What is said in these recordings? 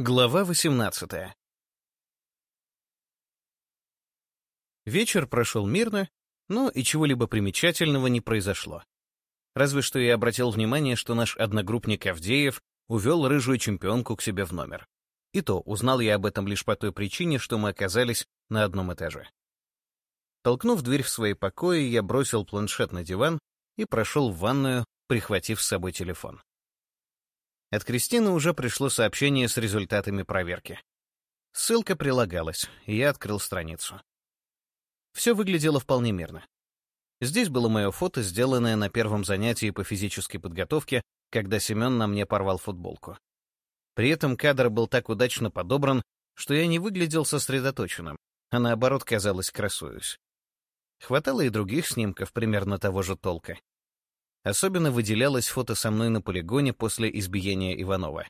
Глава 18 Вечер прошел мирно, но и чего-либо примечательного не произошло. Разве что я обратил внимание, что наш одногруппник Авдеев увел рыжую чемпионку к себе в номер. И то узнал я об этом лишь по той причине, что мы оказались на одном этаже. Толкнув дверь в свои покои, я бросил планшет на диван и прошел в ванную, прихватив с собой телефон. От Кристины уже пришло сообщение с результатами проверки. Ссылка прилагалась, и я открыл страницу. Все выглядело вполне мирно. Здесь было мое фото, сделанное на первом занятии по физической подготовке, когда Семен на мне порвал футболку. При этом кадр был так удачно подобран, что я не выглядел сосредоточенным, а наоборот, казалось, красуюсь. Хватало и других снимков примерно того же толка. Особенно выделялось фото со мной на полигоне после избиения Иванова.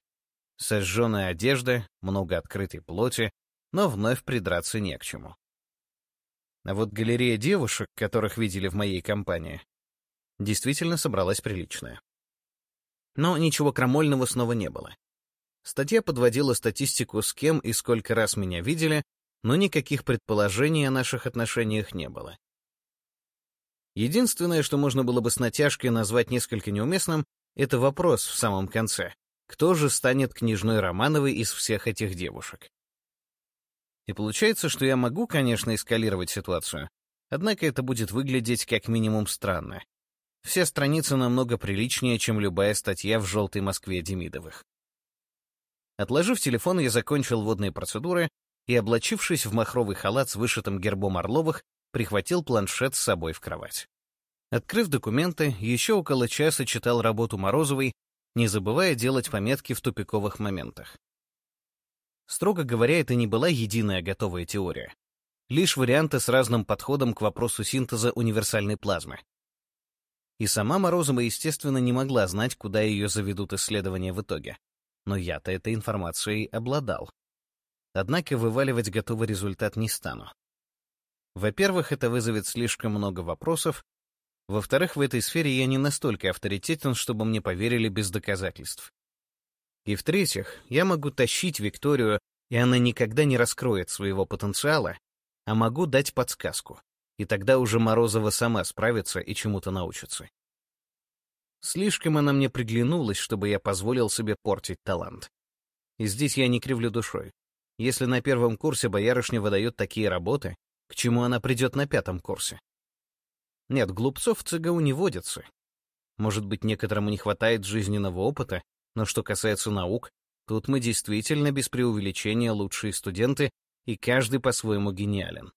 Сожженная одежда, много открытой плоти, но вновь придраться не к чему. А вот галерея девушек, которых видели в моей компании, действительно собралась приличная. Но ничего крамольного снова не было. Статья подводила статистику, с кем и сколько раз меня видели, но никаких предположений о наших отношениях не было. Единственное, что можно было бы с натяжкой назвать несколько неуместным, это вопрос в самом конце. Кто же станет княжной Романовой из всех этих девушек? И получается, что я могу, конечно, эскалировать ситуацию, однако это будет выглядеть как минимум странно. Все страницы намного приличнее, чем любая статья в «Желтой Москве» Демидовых. Отложив телефон, я закончил водные процедуры и, облачившись в махровый халат с вышитым гербом Орловых, прихватил планшет с собой в кровать. Открыв документы, еще около часа читал работу Морозовой, не забывая делать пометки в тупиковых моментах. Строго говоря, это не была единая готовая теория. Лишь варианты с разным подходом к вопросу синтеза универсальной плазмы. И сама Морозова, естественно, не могла знать, куда ее заведут исследования в итоге. Но я-то этой информацией обладал. Однако вываливать готовый результат не стану. Во-первых, это вызовет слишком много вопросов. Во-вторых, в этой сфере я не настолько авторитетен, чтобы мне поверили без доказательств. И в-третьих, я могу тащить Викторию, и она никогда не раскроет своего потенциала, а могу дать подсказку, и тогда уже Морозова сама справится и чему-то научится. Слишком она мне приглянулась, чтобы я позволил себе портить талант. И здесь я не кривлю душой. Если на первом курсе боярышня выдает такие работы, к чему она придет на пятом курсе? Нет, глупцов в ЦГУ не водятся. Может быть, некоторому не хватает жизненного опыта, но что касается наук, тут мы действительно без преувеличения лучшие студенты, и каждый по-своему гениален.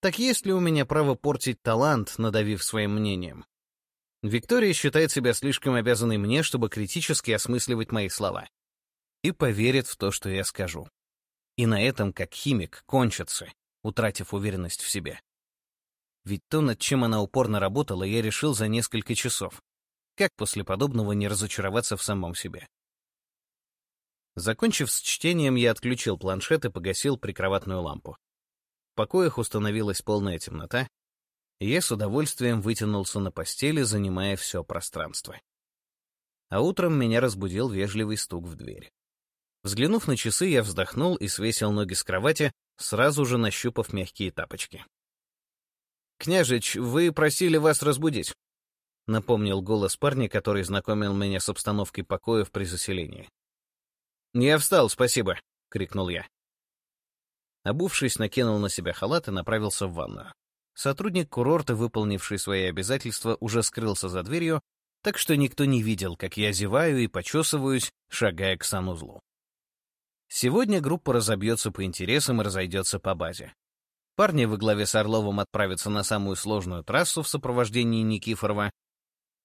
Так есть ли у меня право портить талант, надавив своим мнением? Виктория считает себя слишком обязанной мне, чтобы критически осмысливать мои слова. И поверит в то, что я скажу. И на этом, как химик, кончится, утратив уверенность в себе. Ведь то, над чем она упорно работала, я решил за несколько часов. Как после подобного не разочароваться в самом себе? Закончив с чтением, я отключил планшет и погасил прикроватную лампу. В покоях установилась полная темнота, и я с удовольствием вытянулся на постели, занимая все пространство. А утром меня разбудил вежливый стук в дверь. Взглянув на часы, я вздохнул и свесил ноги с кровати, сразу же нащупав мягкие тапочки. «Княжич, вы просили вас разбудить», — напомнил голос парня, который знакомил меня с обстановкой покоев при заселении. «Я встал, спасибо», — крикнул я. Обувшись, накинул на себя халат и направился в ванную. Сотрудник курорта, выполнивший свои обязательства, уже скрылся за дверью, так что никто не видел, как я зеваю и почесываюсь, шагая к санузлу. Сегодня группа разобьется по интересам и разойдется по базе. Парни во главе с Орловым отправятся на самую сложную трассу в сопровождении Никифорова.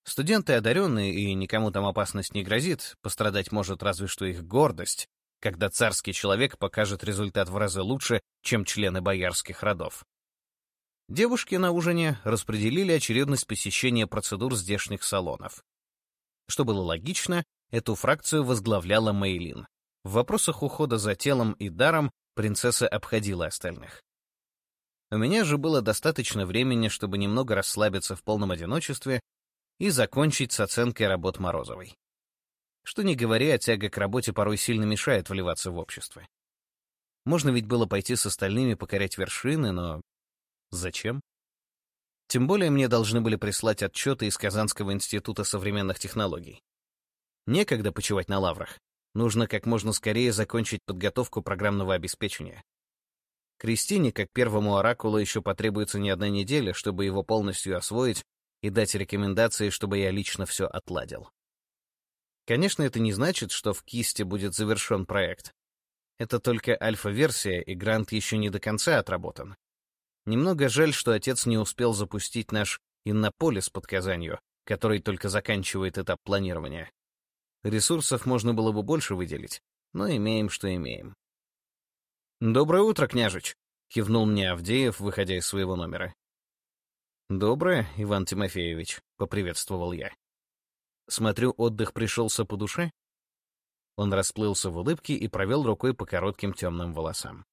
Студенты одаренные, и никому там опасность не грозит, пострадать может разве что их гордость, когда царский человек покажет результат в разы лучше, чем члены боярских родов. Девушки на ужине распределили очередность посещения процедур здешних салонов. Что было логично, эту фракцию возглавляла Мейлин. В вопросах ухода за телом и даром принцесса обходила остальных. У меня же было достаточно времени, чтобы немного расслабиться в полном одиночестве и закончить с оценкой работ Морозовой. Что не говоря, тяга к работе порой сильно мешает вливаться в общество. Можно ведь было пойти с остальными покорять вершины, но зачем? Тем более мне должны были прислать отчеты из Казанского института современных технологий. Некогда почивать на лаврах. Нужно как можно скорее закончить подготовку программного обеспечения. Кристине, как первому оракулу, еще потребуется не одна неделя, чтобы его полностью освоить и дать рекомендации, чтобы я лично все отладил. Конечно, это не значит, что в кисте будет завершен проект. Это только альфа-версия, и грант еще не до конца отработан. Немного жаль, что отец не успел запустить наш Иннополис под Казанью, который только заканчивает этап планирования. Ресурсов можно было бы больше выделить, но имеем, что имеем. «Доброе утро, княжич!» — кивнул мне Авдеев, выходя из своего номера. «Доброе, Иван Тимофеевич», — поприветствовал я. «Смотрю, отдых пришелся по душе?» Он расплылся в улыбке и провел рукой по коротким темным волосам.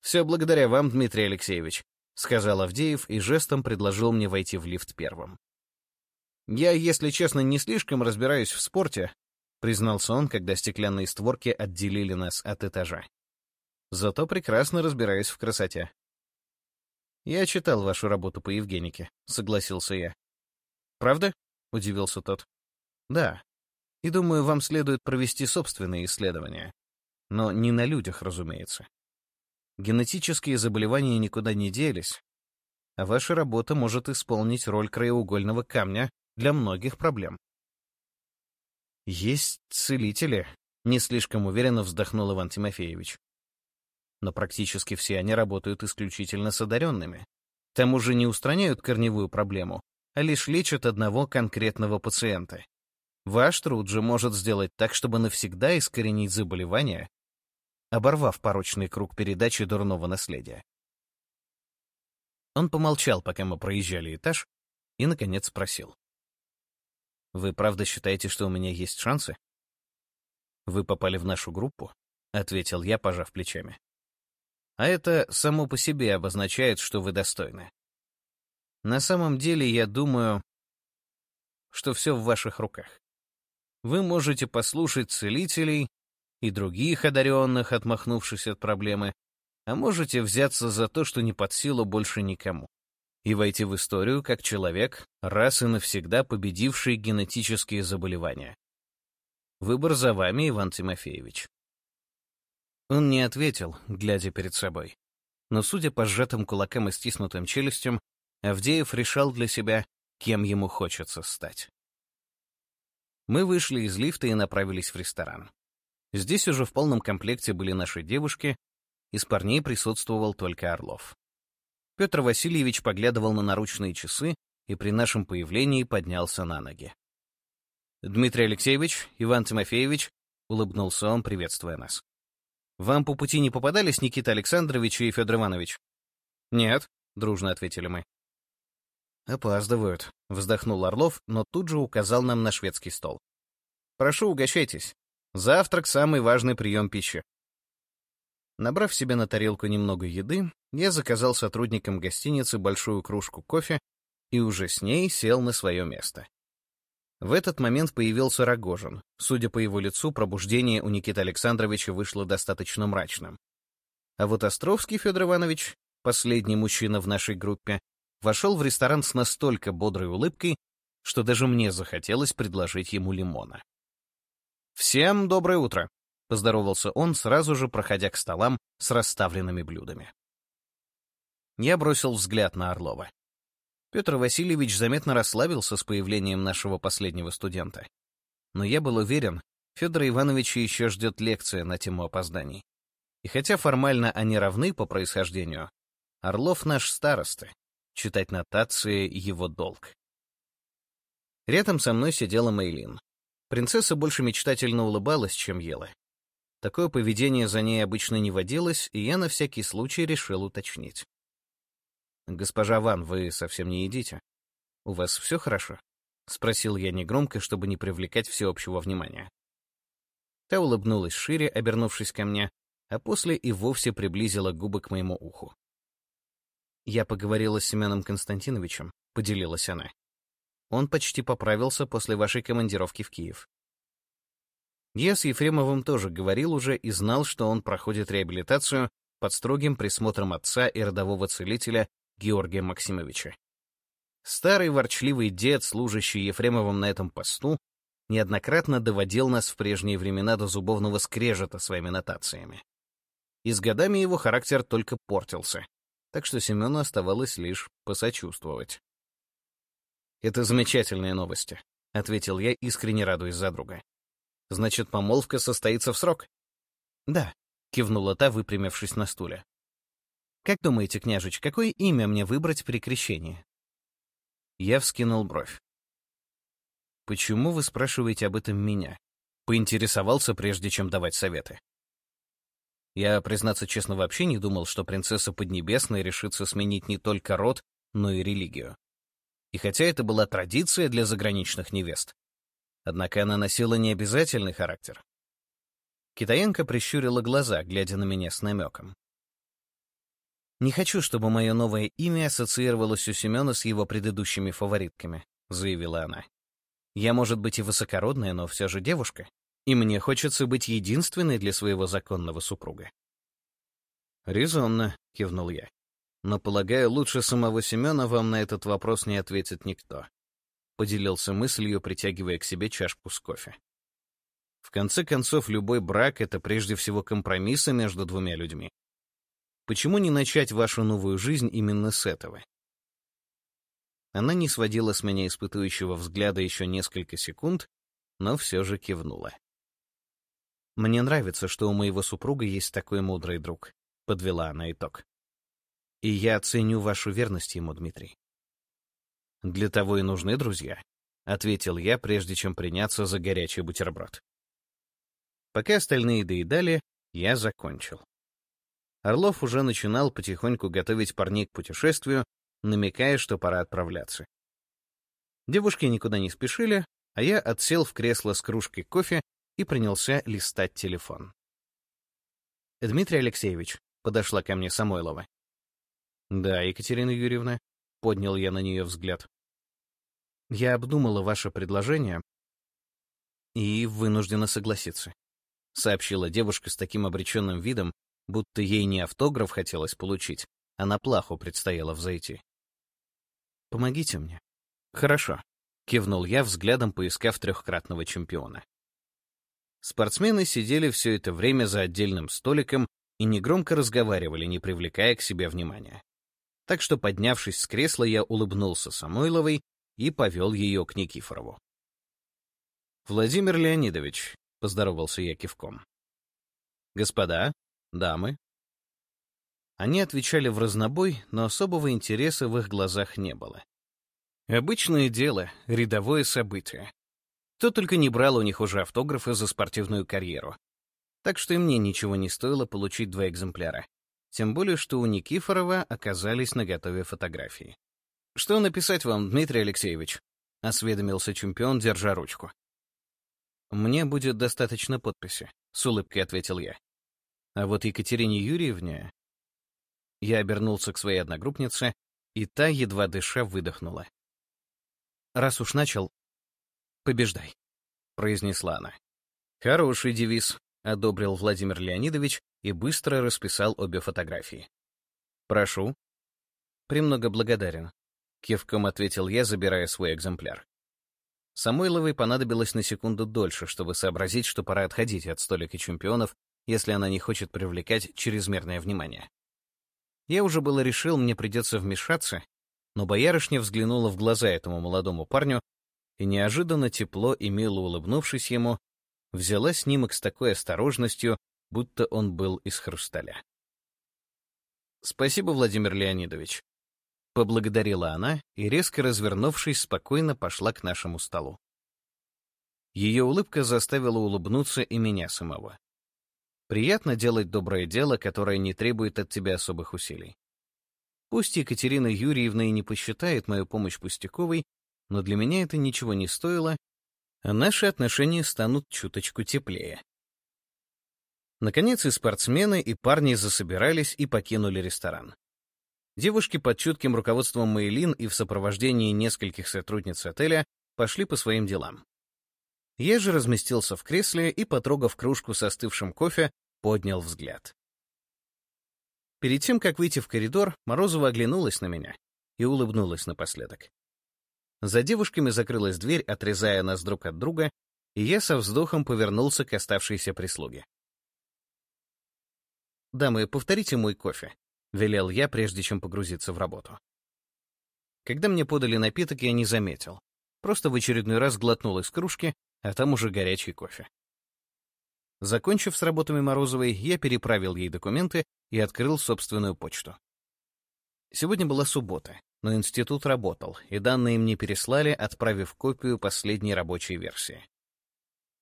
«Все благодаря вам, Дмитрий Алексеевич», — сказал Авдеев и жестом предложил мне войти в лифт первым. «Я, если честно, не слишком разбираюсь в спорте», — признался он, когда стеклянные створки отделили нас от этажа. Зато прекрасно разбираюсь в красоте. «Я читал вашу работу по Евгенике», — согласился я. «Правда?» — удивился тот. «Да. И думаю, вам следует провести собственные исследования. Но не на людях, разумеется. Генетические заболевания никуда не делись, а ваша работа может исполнить роль краеугольного камня для многих проблем. «Есть целители», — не слишком уверенно вздохнул Иван Тимофеевич но практически все они работают исключительно с одаренными. К тому же не устраняют корневую проблему, а лишь лечат одного конкретного пациента. Ваш труд же может сделать так, чтобы навсегда искоренить заболевание, оборвав порочный круг передачи дурного наследия. Он помолчал, пока мы проезжали этаж, и, наконец, спросил. «Вы правда считаете, что у меня есть шансы?» «Вы попали в нашу группу?» — ответил я, пожав плечами. А это само по себе обозначает, что вы достойны. На самом деле, я думаю, что все в ваших руках. Вы можете послушать целителей и других одаренных, отмахнувшись от проблемы, а можете взяться за то, что не под силу больше никому, и войти в историю как человек, раз и навсегда победивший генетические заболевания. Выбор за вами, Иван Тимофеевич. Он не ответил, глядя перед собой. Но, судя по сжатым кулакам и стиснутым челюстям, Авдеев решал для себя, кем ему хочется стать. Мы вышли из лифта и направились в ресторан. Здесь уже в полном комплекте были наши девушки, из парней присутствовал только Орлов. Петр Васильевич поглядывал на наручные часы и при нашем появлении поднялся на ноги. «Дмитрий Алексеевич, Иван Тимофеевич», — улыбнулся он, приветствуя нас. Вам по пути не попадались Никита Александрович и Федор Иванович? Нет, дружно ответили мы. Опаздывают, вздохнул Орлов, но тут же указал нам на шведский стол. Прошу, угощайтесь. Завтрак — самый важный прием пищи. Набрав себе на тарелку немного еды, я заказал сотрудникам гостиницы большую кружку кофе и уже с ней сел на свое место. В этот момент появился Рогожин. Судя по его лицу, пробуждение у Никиты Александровича вышло достаточно мрачным. А вот Островский Федор Иванович, последний мужчина в нашей группе, вошел в ресторан с настолько бодрой улыбкой, что даже мне захотелось предложить ему лимона. «Всем доброе утро!» — поздоровался он, сразу же проходя к столам с расставленными блюдами. Я бросил взгляд на Орлова. Петр Васильевич заметно расслабился с появлением нашего последнего студента. Но я был уверен, Федора Ивановича еще ждет лекция на тему опозданий. И хотя формально они равны по происхождению, Орлов наш староста, читать нотации — его долг. Рядом со мной сидела Мейлин. Принцесса больше мечтательно улыбалась, чем ела. Такое поведение за ней обычно не водилось, и я на всякий случай решил уточнить. «Госпожа Ван, вы совсем не едите? У вас все хорошо?» — спросил я негромко, чтобы не привлекать всеобщего внимания. Та улыбнулась шире, обернувшись ко мне, а после и вовсе приблизила губы к моему уху. «Я поговорила с Семеном Константиновичем», — поделилась она. «Он почти поправился после вашей командировки в Киев. Я с Ефремовым тоже говорил уже и знал, что он проходит реабилитацию под строгим присмотром отца и родового целителя Георгия Максимовича. Старый ворчливый дед, служащий Ефремовым на этом посту, неоднократно доводил нас в прежние времена до зубовного скрежета своими нотациями. И с годами его характер только портился, так что Семену оставалось лишь посочувствовать. «Это замечательные новости», — ответил я, искренне радуясь за друга. «Значит, помолвка состоится в срок?» «Да», — кивнула та, выпрямившись на стуле. «Как думаете, княжич, какое имя мне выбрать при крещении?» Я вскинул бровь. «Почему вы спрашиваете об этом меня?» Поинтересовался, прежде чем давать советы. Я, признаться честно, вообще не думал, что принцесса Поднебесная решится сменить не только род, но и религию. И хотя это была традиция для заграничных невест, однако она носила необязательный характер. Китаянка прищурила глаза, глядя на меня с намеком. «Не хочу, чтобы мое новое имя ассоциировалось у Семена с его предыдущими фаворитками», — заявила она. Я, может быть, и высокородная, но все же девушка, и мне хочется быть единственной для своего законного супруга. «Резонно», — кивнул я. «Но, полагаю, лучше самого Семена вам на этот вопрос не ответит никто», — поделился мыслью, притягивая к себе чашку с кофе. В конце концов, любой брак — это прежде всего компромиссы между двумя людьми. Почему не начать вашу новую жизнь именно с этого? Она не сводила с меня испытующего взгляда еще несколько секунд, но все же кивнула. «Мне нравится, что у моего супруга есть такой мудрый друг», — подвела она итог. «И я ценю вашу верность ему, Дмитрий». «Для того и нужны друзья», — ответил я, прежде чем приняться за горячий бутерброд. Пока остальные доедали, я закончил. Орлов уже начинал потихоньку готовить парней к путешествию, намекая, что пора отправляться. Девушки никуда не спешили, а я отсел в кресло с кружкой кофе и принялся листать телефон. «Дмитрий Алексеевич», — подошла ко мне Самойлова. «Да, Екатерина Юрьевна», — поднял я на нее взгляд. «Я обдумала ваше предложение и вынуждена согласиться», — сообщила девушка с таким обреченным видом, будто ей не автограф хотелось получить, а на плаху предстояло взойти. Помогите мне». «Хорошо», — кивнул я, взглядом поискав трехкратного чемпиона. Спортсмены сидели все это время за отдельным столиком и негромко разговаривали, не привлекая к себе внимания. Так что, поднявшись с кресла, я улыбнулся Самойловой и повел ее к Никифорову. «Владимир Леонидович», — поздоровался я кивком. «Господа, дамы, они отвечали в разнобой, но особого интереса в их глазах не было. Обычное дело, рядовое событие. Кто только не брал у них уже автографы за спортивную карьеру. Так что и мне ничего не стоило получить два экземпляра. Тем более, что у Никифорова оказались наготове фотографии. «Что написать вам, Дмитрий Алексеевич?» — осведомился чемпион, держа ручку. «Мне будет достаточно подписи», — с улыбкой ответил я. А вот Екатерине Юрьевне я обернулся к своей одногруппнице, и та, едва дыша, выдохнула. «Раз уж начал, побеждай», — произнесла она. «Хороший девиз», — одобрил Владимир Леонидович и быстро расписал обе фотографии. «Прошу». «Премного благодарен», — кивком ответил я, забирая свой экземпляр. Самойловой понадобилось на секунду дольше, чтобы сообразить, что пора отходить от столика чемпионов, если она не хочет привлекать чрезмерное внимание. Я уже было решил, мне придется вмешаться, но боярышня взглянула в глаза этому молодому парню и неожиданно тепло и мило улыбнувшись ему, взяла снимок с такой осторожностью, будто он был из хрусталя. «Спасибо, Владимир Леонидович», — поблагодарила она и, резко развернувшись, спокойно пошла к нашему столу. Ее улыбка заставила улыбнуться и меня самого. Приятно делать доброе дело, которое не требует от тебя особых усилий. Пусть Екатерина Юрьевна и не посчитает мою помощь пустяковой, но для меня это ничего не стоило, наши отношения станут чуточку теплее. Наконец и спортсмены, и парни засобирались и покинули ресторан. Девушки под чутким руководством Мейлин и в сопровождении нескольких сотрудниц отеля пошли по своим делам. Я же разместился в кресле и, потрогав кружку с остывшим кофе, поднял взгляд. Перед тем, как выйти в коридор, Морозова оглянулась на меня и улыбнулась напоследок. За девушками закрылась дверь, отрезая нас друг от друга, и я со вздохом повернулся к оставшейся прислуге. «Дамы, повторите мой кофе», — велел я, прежде чем погрузиться в работу. Когда мне подали напиток, я не заметил. Просто в очередной раз глотнул из кружки, а там уже горячий кофе. Закончив с работами Морозовой, я переправил ей документы и открыл собственную почту. Сегодня была суббота, но институт работал, и данные мне переслали, отправив копию последней рабочей версии.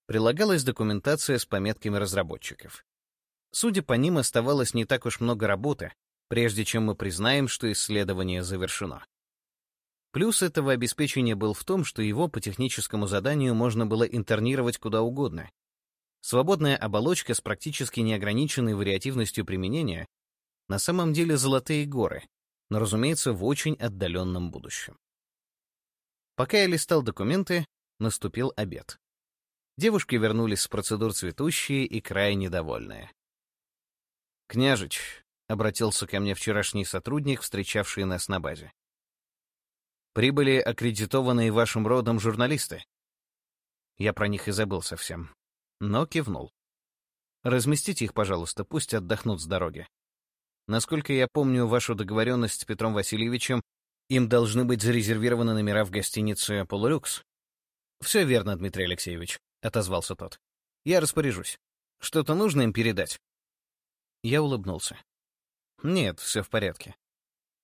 Прилагалась документация с пометками разработчиков. Судя по ним, оставалось не так уж много работы, прежде чем мы признаем, что исследование завершено. Плюс этого обеспечения был в том, что его по техническому заданию можно было интернировать куда угодно. Свободная оболочка с практически неограниченной вариативностью применения на самом деле золотые горы, но, разумеется, в очень отдаленном будущем. Пока я листал документы, наступил обед. Девушки вернулись с процедур цветущие и крайне довольные. «Княжич», — обратился ко мне вчерашний сотрудник, встречавший нас на базе. «Прибыли аккредитованные вашим родом журналисты». Я про них и забыл совсем, но кивнул. «Разместите их, пожалуйста, пусть отдохнут с дороги. Насколько я помню вашу договоренность с Петром Васильевичем, им должны быть зарезервированы номера в гостинице «Полулюкс». «Все верно, Дмитрий Алексеевич», — отозвался тот. «Я распоряжусь. Что-то нужно им передать?» Я улыбнулся. «Нет, все в порядке.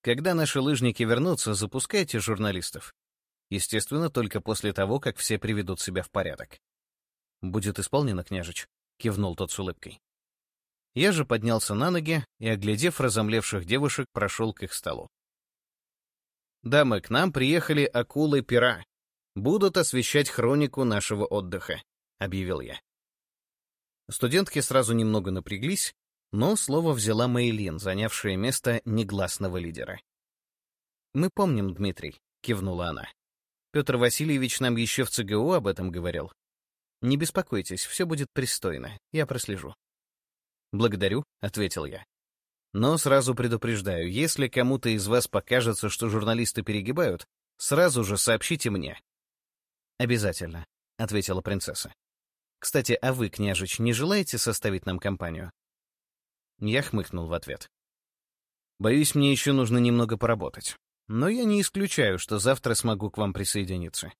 Когда наши лыжники вернутся, запускайте журналистов. Естественно, только после того, как все приведут себя в порядок». «Будет исполнено, княжич», — кивнул тот с улыбкой. Я же поднялся на ноги и, оглядев разомлевших девушек, прошел к их столу. «Дамы, к нам приехали акулы пера. Будут освещать хронику нашего отдыха», — объявил я. Студентки сразу немного напряглись, но слово взяла Мейлин, занявшая место негласного лидера. «Мы помним, Дмитрий», — кивнула она. «Петр Васильевич нам еще в ЦГУ об этом говорил. Не беспокойтесь, все будет пристойно, я прослежу». «Благодарю», — ответил я. «Но сразу предупреждаю, если кому-то из вас покажется, что журналисты перегибают, сразу же сообщите мне». «Обязательно», — ответила принцесса. «Кстати, а вы, княжич, не желаете составить нам компанию?» Я хмыкнул в ответ. Боюсь, мне еще нужно немного поработать. Но я не исключаю, что завтра смогу к вам присоединиться.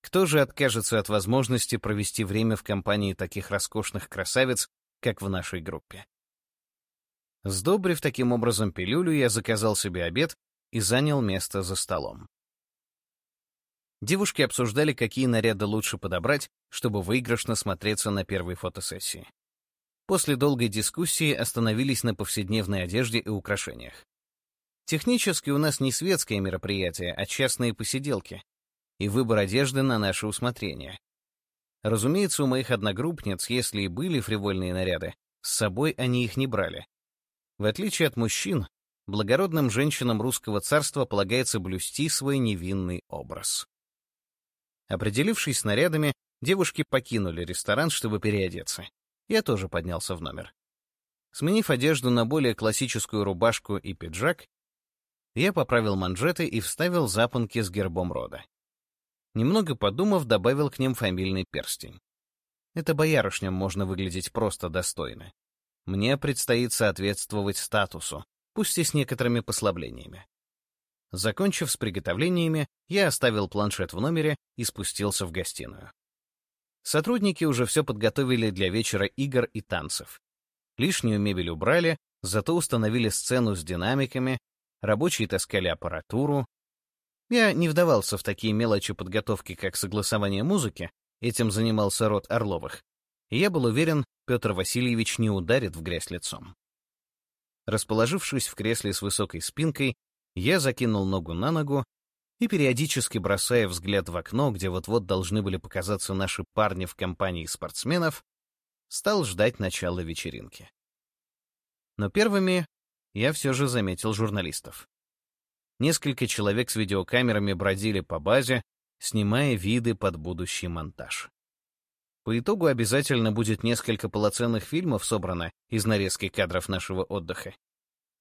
Кто же откажется от возможности провести время в компании таких роскошных красавиц, как в нашей группе? Сдобрив таким образом пилюлю, я заказал себе обед и занял место за столом. Девушки обсуждали, какие наряды лучше подобрать, чтобы выигрышно смотреться на первой фотосессии. После долгой дискуссии остановились на повседневной одежде и украшениях. Технически у нас не светское мероприятие, а частные посиделки, и выбор одежды на наше усмотрение. Разумеется, у моих одногруппниц, если и были фривольные наряды, с собой они их не брали. В отличие от мужчин, благородным женщинам русского царства полагается блюсти свой невинный образ. Определившись с нарядами, девушки покинули ресторан, чтобы переодеться я тоже поднялся в номер. Сменив одежду на более классическую рубашку и пиджак, я поправил манжеты и вставил запонки с гербом рода. Немного подумав, добавил к ним фамильный перстень. Это боярышням можно выглядеть просто достойно. Мне предстоит соответствовать статусу, пусть и с некоторыми послаблениями. Закончив с приготовлениями, я оставил планшет в номере и спустился в гостиную. Сотрудники уже все подготовили для вечера игр и танцев. Лишнюю мебель убрали, зато установили сцену с динамиками, рабочие таскали аппаратуру. Я не вдавался в такие мелочи подготовки, как согласование музыки, этим занимался род Орловых. Я был уверен, Петр Васильевич не ударит в грязь лицом. Расположившись в кресле с высокой спинкой, я закинул ногу на ногу и, периодически бросая взгляд в окно, где вот-вот должны были показаться наши парни в компании спортсменов, стал ждать начала вечеринки. Но первыми я все же заметил журналистов. Несколько человек с видеокамерами бродили по базе, снимая виды под будущий монтаж. По итогу обязательно будет несколько полноценных фильмов собрано из нарезки кадров нашего отдыха.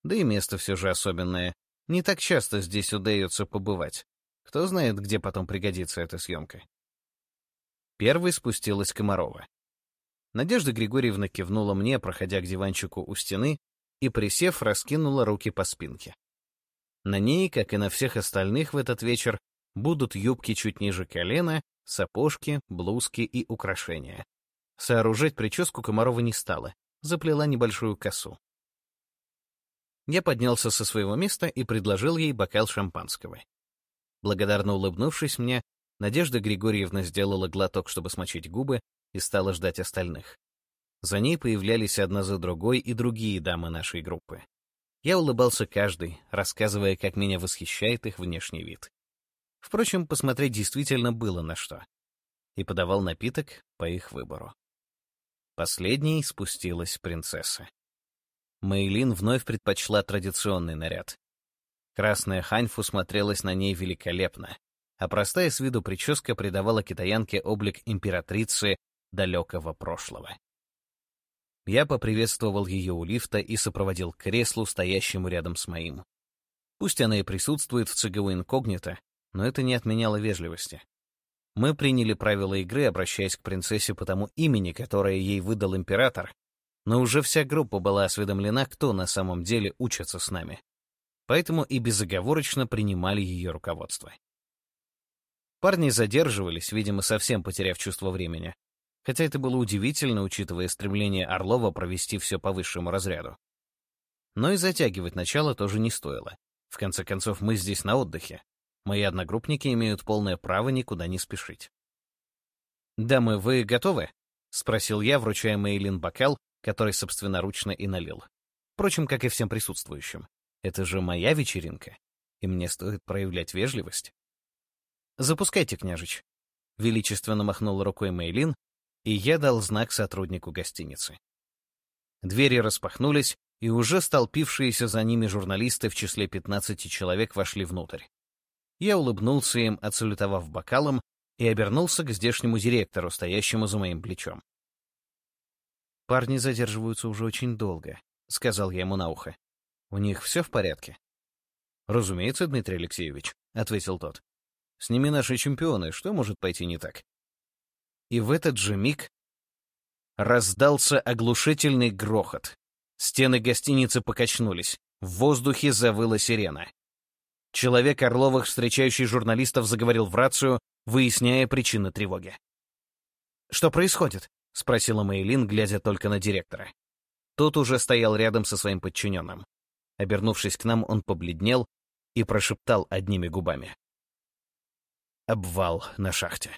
Да и место все же особенное. Не так часто здесь удается побывать. Кто знает, где потом пригодится эта съемка. Первой спустилась Комарова. Надежда Григорьевна кивнула мне, проходя к диванчику у стены, и, присев, раскинула руки по спинке. На ней, как и на всех остальных в этот вечер, будут юбки чуть ниже колена, сапожки, блузки и украшения. Сооружать прическу Комарова не стала, заплела небольшую косу. Я поднялся со своего места и предложил ей бокал шампанского. Благодарно улыбнувшись мне, Надежда Григорьевна сделала глоток, чтобы смочить губы, и стала ждать остальных. За ней появлялись одна за другой и другие дамы нашей группы. Я улыбался каждой, рассказывая, как меня восхищает их внешний вид. Впрочем, посмотреть действительно было на что. И подавал напиток по их выбору. Последней спустилась принцесса. Мэйлин вновь предпочла традиционный наряд. Красная ханьфу смотрелась на ней великолепно, а простая с виду прическа придавала китаянке облик императрицы далекого прошлого. Я поприветствовал ее у лифта и сопроводил к креслу, стоящему рядом с моим. Пусть она и присутствует в ЦГУ инкогнито, но это не отменяло вежливости. Мы приняли правила игры, обращаясь к принцессе по тому имени, которое ей выдал император, но уже вся группа была осведомлена, кто на самом деле учится с нами. Поэтому и безоговорочно принимали ее руководство. Парни задерживались, видимо, совсем потеряв чувство времени, хотя это было удивительно, учитывая стремление Орлова провести все по высшему разряду. Но и затягивать начало тоже не стоило. В конце концов, мы здесь на отдыхе. Мои одногруппники имеют полное право никуда не спешить. «Дамы, вы готовы?» — спросил я, вручая Мейлин бокал, который собственноручно и налил. Впрочем, как и всем присутствующим. Это же моя вечеринка, и мне стоит проявлять вежливость. «Запускайте, княжич», — величественно махнул рукой Мейлин, и я дал знак сотруднику гостиницы. Двери распахнулись, и уже столпившиеся за ними журналисты в числе 15 человек вошли внутрь. Я улыбнулся им, отсалютовав бокалом, и обернулся к здешнему директору, стоящему за моим плечом. «Парни задерживаются уже очень долго», — сказал я ему на ухо. «У них все в порядке?» «Разумеется, Дмитрий Алексеевич», — ответил тот. «С ними наши чемпионы, что может пойти не так?» И в этот же миг раздался оглушительный грохот. Стены гостиницы покачнулись, в воздухе завыла сирена. Человек Орловых, встречающий журналистов, заговорил в рацию, выясняя причины тревоги. «Что происходит?» — спросила Мейлин, глядя только на директора. Тот уже стоял рядом со своим подчиненным. Обернувшись к нам, он побледнел и прошептал одними губами. «Обвал на шахте».